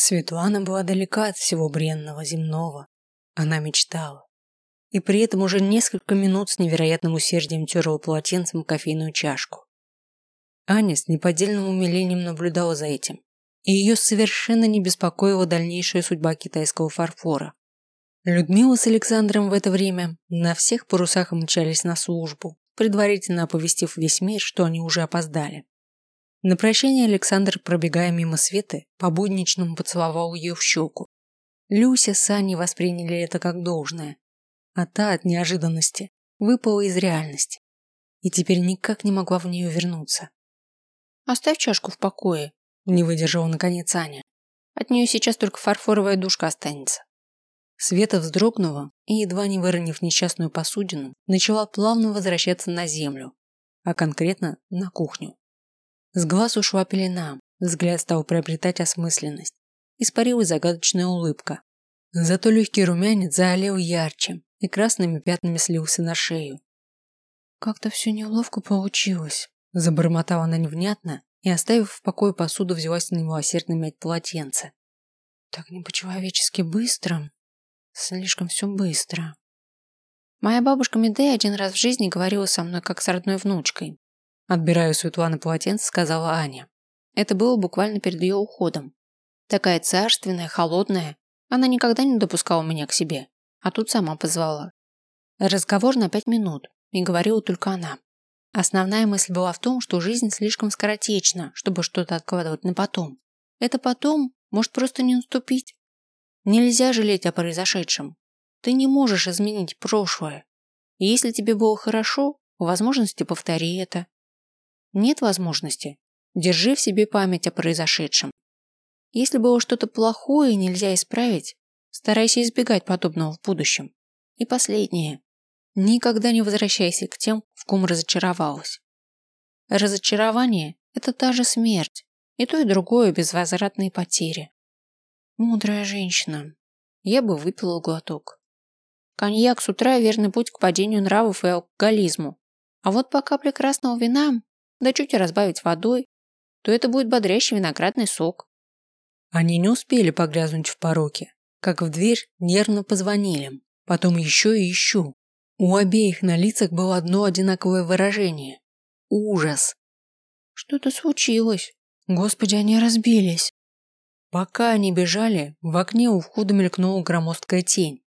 Светлана была далека от всего бренного земного. Она мечтала. И при этом уже несколько минут с невероятным усердием терла полотенцем кофейную чашку. Аня с неподдельным умилением наблюдала за этим, и ее совершенно не беспокоила дальнейшая судьба китайского фарфора. Людмила с Александром в это время на всех парусах мчались на службу, предварительно оповестив весь мир, что они уже опоздали. На прощание Александр, пробегая мимо Светы, по-будничному поцеловал ее в щеку. Люся с Аней восприняли это как должное, а та от неожиданности выпала из реальности и теперь никак не могла в нее вернуться. «Оставь чашку в покое», – не выдержала наконец Аня. «От нее сейчас только фарфоровая душка останется». Света вздрогнула и, едва не выронив несчастную посудину, начала плавно возвращаться на землю, а конкретно на кухню. С глаз ушла пелена, взгляд стал приобретать осмысленность. Испарилась загадочная улыбка. Зато легкий румянец заолел ярче и красными пятнами слился на шею. «Как-то все неловко получилось», – забормотала она невнятно и, оставив в покое посуду, взялась немилосердно мять полотенце. «Так не по-человечески быстро», Слишком все быстро. Моя бабушка Медея один раз в жизни говорила со мной, как с родной внучкой. Отбирая у Светланы полотенце, сказала Аня. Это было буквально перед ее уходом. Такая царственная, холодная. Она никогда не допускала меня к себе. А тут сама позвала. Разговор на пять минут. И говорила только она. Основная мысль была в том, что жизнь слишком скоротечна, чтобы что-то откладывать на потом. Это потом может просто не наступить. Нельзя жалеть о произошедшем. Ты не можешь изменить прошлое. И если тебе было хорошо, по возможности повтори это. Нет возможности. Держи в себе память о произошедшем. Если было что-то плохое и нельзя исправить, старайся избегать подобного в будущем. И последнее. Никогда не возвращайся к тем, в ком разочаровалась. Разочарование – это та же смерть, и то и другое безвозвратные потери. Мудрая женщина. Я бы выпила глоток. Коньяк с утра – верный путь к падению нравов и алкоголизму. А вот пока прекрасного вина, да чуть разбавить водой, то это будет бодрящий виноградный сок. Они не успели погрязнуть в пороке, как в дверь нервно позвонили. Потом еще и еще. У обеих на лицах было одно одинаковое выражение. Ужас. Что-то случилось. Господи, они разбились. Пока они бежали, в окне у входа мелькнула громоздкая тень.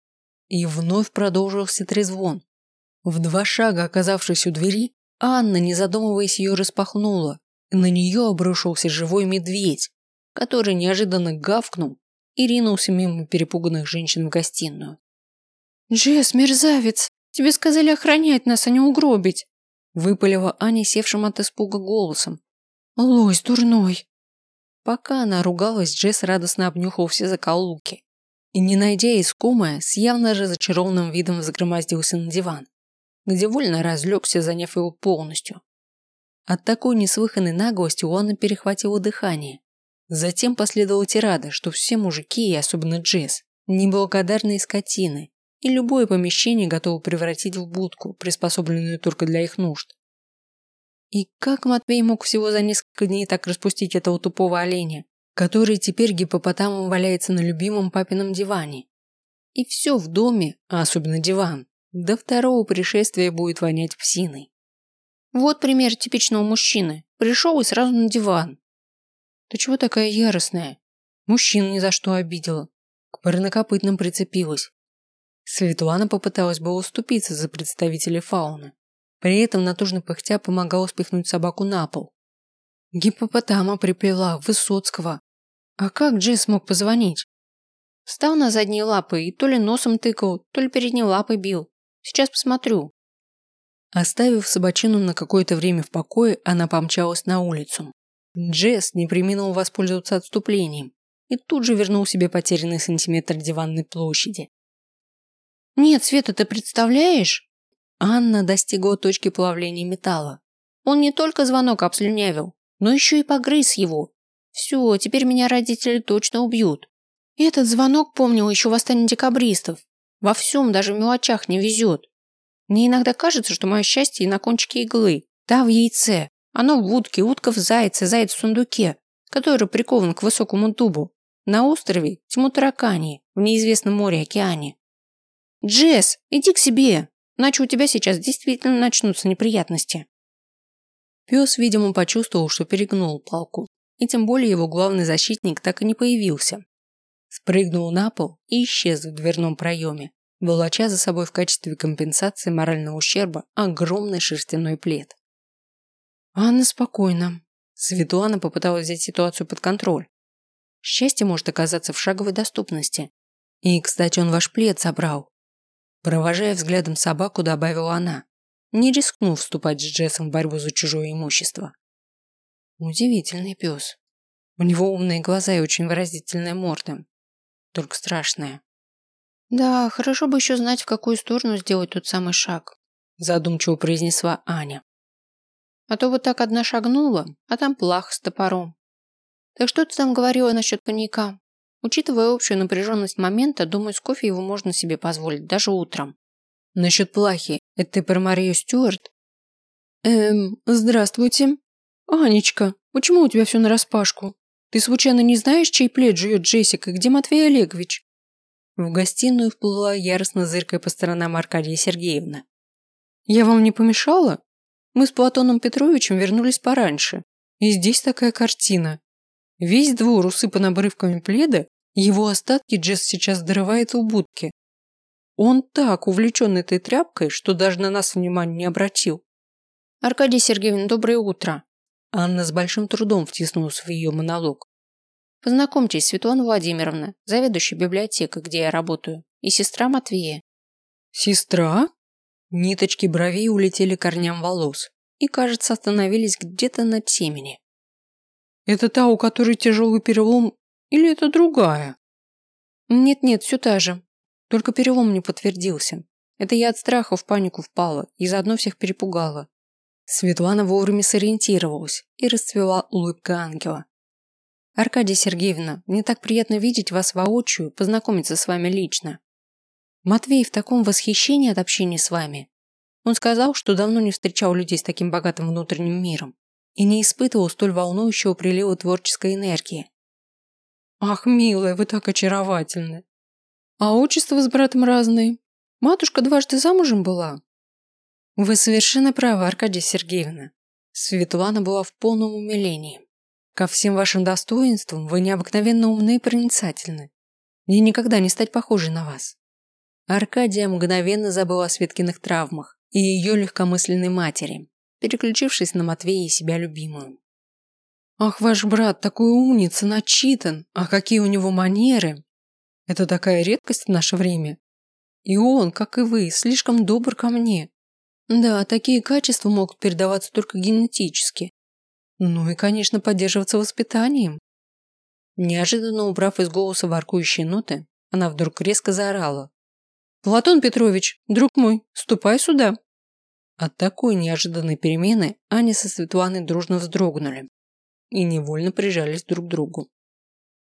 И вновь продолжился трезвон. В два шага оказавшись у двери, Анна, не задумываясь, ее распахнула, и на нее обрушился живой медведь, который неожиданно гавкнул и ринулся мимо перепуганных женщин в гостиную. «Джесс, мерзавец! Тебе сказали охранять нас, а не угробить!» выпалила Аня севшим от испуга голосом. «Лось дурной!» Пока она ругалась, Джесс радостно обнюхал все закоулки. И, не найдя искомое, с явно разочарованным видом взгромоздился на диван, где вольно разлегся, заняв его полностью. От такой неслыханной наглости у Анны перехватило дыхание. Затем последовала тирада, что все мужики, и особенно Джесс, неблагодарные скотины, и любое помещение готовы превратить в будку, приспособленную только для их нужд. И как Матвей мог всего за несколько дней так распустить этого тупого оленя, который теперь гипопотамом валяется на любимом папином диване? И все в доме, а особенно диван, до второго пришествия будет вонять псиной. Вот пример типичного мужчины. Пришел и сразу на диван. Ты чего такая яростная? Мужчин ни за что обидела. К парнокопытным прицепилась. Светлана попыталась бы уступиться за представителей фауны, при этом натужно пыхтя помогала спихнуть собаку на пол. Гиппопотама приплела Высоцкого. А как Джесс мог позвонить? Встал на задние лапы и то ли носом тыкал, то ли передней лапой бил. Сейчас посмотрю. Оставив собачину на какое-то время в покое, она помчалась на улицу. Джесс не приминул воспользоваться отступлением и тут же вернул себе потерянный сантиметр диванной площади. «Нет, Света, ты представляешь?» Анна достигла точки плавления металла. Он не только звонок обслюнявил, но еще и погрыз его. Все, теперь меня родители точно убьют. Этот звонок помнил еще восстание декабристов. Во всем, даже в мелочах не везет. Мне иногда кажется, что мое счастье на кончике иглы. Да, в яйце. Оно в утке, утка в зайце, заяц в сундуке, который прикован к высокому дубу. На острове тьму таракани, в неизвестном море-океане. Джесс, иди к себе, иначе у тебя сейчас действительно начнутся неприятности. Пес, видимо, почувствовал, что перегнул палку, и тем более его главный защитник так и не появился. Спрыгнул на пол и исчез в дверном проеме, волоча за собой в качестве компенсации морального ущерба огромный шерстяной плед. Анна спокойно. Светлана попыталась взять ситуацию под контроль. Счастье может оказаться в шаговой доступности. И, кстати, он ваш плед забрал. Провожая взглядом собаку, добавила она, не рискнув вступать с Джессом в борьбу за чужое имущество. Удивительный пес. У него умные глаза и очень выразительная морда. Только страшная. Да, хорошо бы еще знать, в какую сторону сделать тот самый шаг, задумчиво произнесла Аня. А то вот так одна шагнула, а там плах с топором. Так что ты там говорила насчет коньяка? Учитывая общую напряженность момента, думаю, с кофе его можно себе позволить, даже утром. Насчет плахи, это ты про Марию Стюарт? Эм, здравствуйте. Анечка, почему у тебя все нараспашку? Ты случайно не знаешь, чей плед живет Джессика, где Матвей Олегович? В гостиную вплыла яростно зыркая по сторонам Аркадия Сергеевна. Я вам не помешала? Мы с Платоном Петровичем вернулись пораньше. И здесь такая картина. Весь двор усыпан обрывками пледа, его остатки Джесс сейчас дорывает в будке. Он так увлечен этой тряпкой, что даже на нас внимания не обратил. Аркадий Сергеевна, доброе утро. Анна с большим трудом втиснулась в ее монолог. Познакомьтесь, Светлана Владимировна, заведующая библиотекой, где я работаю, и сестра Матвея. Сестра? Ниточки бровей улетели корням волос и, кажется, остановились где-то на темени. Это та, у которой тяжелый перелом, или это другая? Нет-нет, все та же. Только перелом не подтвердился. Это я от страха в панику впала и заодно всех перепугала. Светлана вовремя сориентировалась и расцвела улыбка ангела. Аркадия Сергеевна, мне так приятно видеть вас воочию, познакомиться с вами лично. Матвей в таком восхищении от общения с вами. Он сказал, что давно не встречал людей с таким богатым внутренним миром и не испытывал столь волнующего прилива творческой энергии. «Ах, милая, вы так очаровательны! А отчество с братом разные. Матушка дважды замужем была?» «Вы совершенно правы, Аркадия Сергеевна». Светлана была в полном умилении. «Ко всем вашим достоинствам вы необыкновенно умны и проницательны. Мне никогда не стать похожей на вас». Аркадия мгновенно забыла о Светкиных травмах и ее легкомысленной матери, переключившись на Матвея и себя любимую. «Ах, ваш брат такой умница, начитан! А какие у него манеры! Это такая редкость в наше время. И он, как и вы, слишком добр ко мне. Да, такие качества могут передаваться только генетически. Ну и, конечно, поддерживаться воспитанием». Неожиданно убрав из голоса воркующие ноты, она вдруг резко заорала. «Платон Петрович, друг мой, ступай сюда!» От такой неожиданной перемены Аня со Светланой дружно вздрогнули и невольно прижались друг к другу.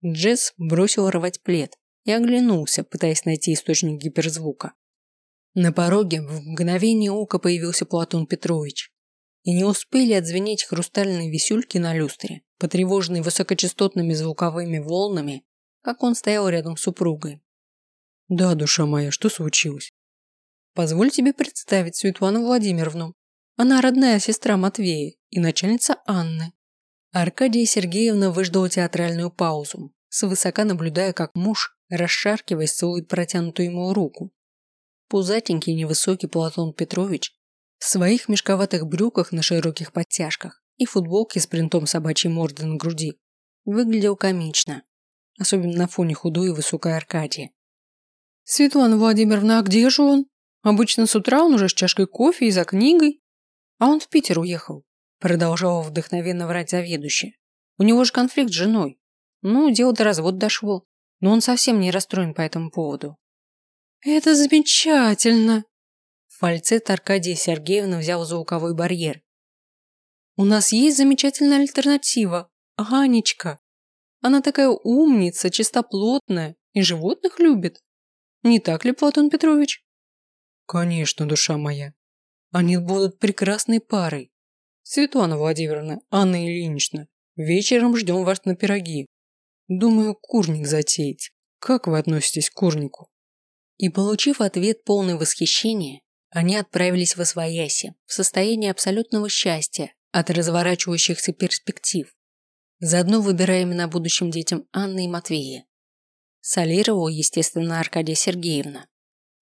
Джесс бросил рвать плед и оглянулся, пытаясь найти источник гиперзвука. На пороге в мгновение ока появился Платон Петрович. И не успели отзвенеть хрустальные висюльки на люстре, потревоженные высокочастотными звуковыми волнами, как он стоял рядом с супругой. «Да, душа моя, что случилось?» Позволь тебе представить Светлану Владимировну. Она родная сестра Матвея и начальница Анны. Аркадия Сергеевна выждала театральную паузу, свысока наблюдая, как муж, расшаркиваясь, целует протянутую ему руку. Пузатенький невысокий Платон Петрович в своих мешковатых брюках на широких подтяжках и футболке с принтом собачьей морды на груди выглядел комично, особенно на фоне худой и высокой Аркадии. «Светлана Владимировна, а где же он?» Обычно с утра он уже с чашкой кофе и за книгой. А он в Питер уехал. Продолжала вдохновенно врать заведующая. У него же конфликт с женой. Ну, дело до развода дошло. Но он совсем не расстроен по этому поводу. Это замечательно. Фальцет Аркадия Сергеевна взял звуковой барьер. У нас есть замечательная альтернатива. Анечка. Она такая умница, чистоплотная и животных любит. Не так ли, Платон Петрович? Конечно, душа моя. Они будут прекрасной парой. Светлана Владимировна, Анна Ильинична, вечером ждем вас на пироги. Думаю, курник затеять. Как вы относитесь к курнику? И получив ответ полный восхищения, они отправились в Освояси в состоянии абсолютного счастья от разворачивающихся перспектив. Заодно выбирая имена будущим детям Анны и Матвея. Солировала, естественно, Аркадия Сергеевна.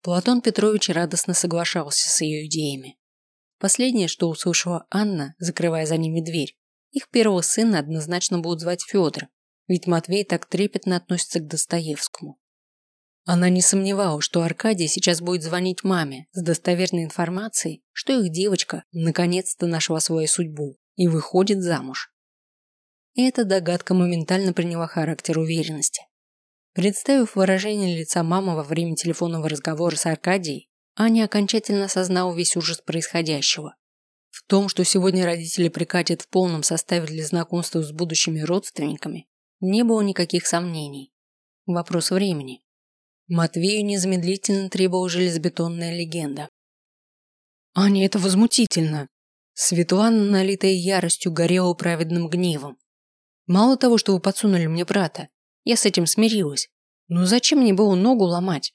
Платон Петрович радостно соглашался с ее идеями. Последнее, что услышала Анна, закрывая за ними дверь, их первого сына однозначно будут звать Федор, ведь Матвей так трепетно относится к Достоевскому. Она не сомневалась, что Аркадий сейчас будет звонить маме с достоверной информацией, что их девочка наконец-то нашла свою судьбу и выходит замуж. И эта догадка моментально приняла характер уверенности. Представив выражение лица мамы во время телефонного разговора с Аркадией, Аня окончательно осознала весь ужас происходящего. В том, что сегодня родители прикатят в полном составе для знакомства с будущими родственниками, не было никаких сомнений. Вопрос времени. Матвею незамедлительно требовала железобетонная легенда. «Аня, это возмутительно!» Светлана, налитая яростью, горела праведным гневом. «Мало того, что вы подсунули мне брата, я с этим смирилась. Но зачем мне было ногу ломать?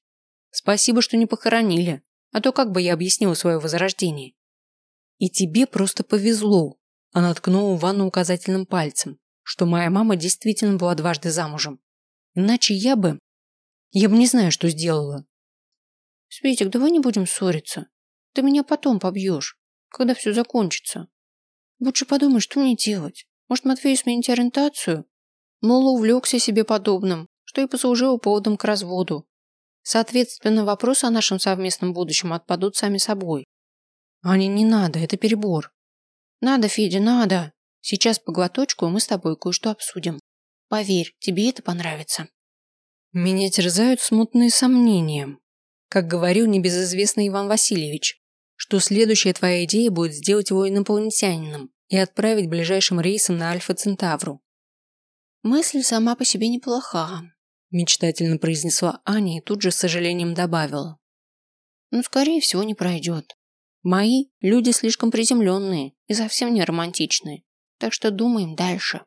Спасибо, что не похоронили, а то как бы я объяснила свое возрождение. И тебе просто повезло. Она ткнула Ванну указательным пальцем, что моя мама действительно была дважды замужем. Иначе я бы... Я бы не знаю, что сделала. Светик, давай не будем ссориться. Ты меня потом побьешь, когда все закончится. Лучше подумай, что мне делать. Может, Матвею сменить ориентацию? Мол, увлекся себе подобным, что и послужило поводом к разводу. Соответственно, вопросы о нашем совместном будущем отпадут сами собой. Аня, не надо, это перебор. Надо, Федя, надо. Сейчас по глоточку, мы с тобой кое-что обсудим. Поверь, тебе это понравится. Меня терзают смутные сомнения. Как говорил небезызвестный Иван Васильевич, что следующая твоя идея будет сделать его инопланетянином и отправить ближайшим рейсом на Альфа-Центавру. Мысль сама по себе неплоха, мечтательно произнесла Аня и тут же с сожалением добавила. Но, скорее всего, не пройдет. Мои люди слишком приземленные и совсем не романтичные, так что думаем дальше.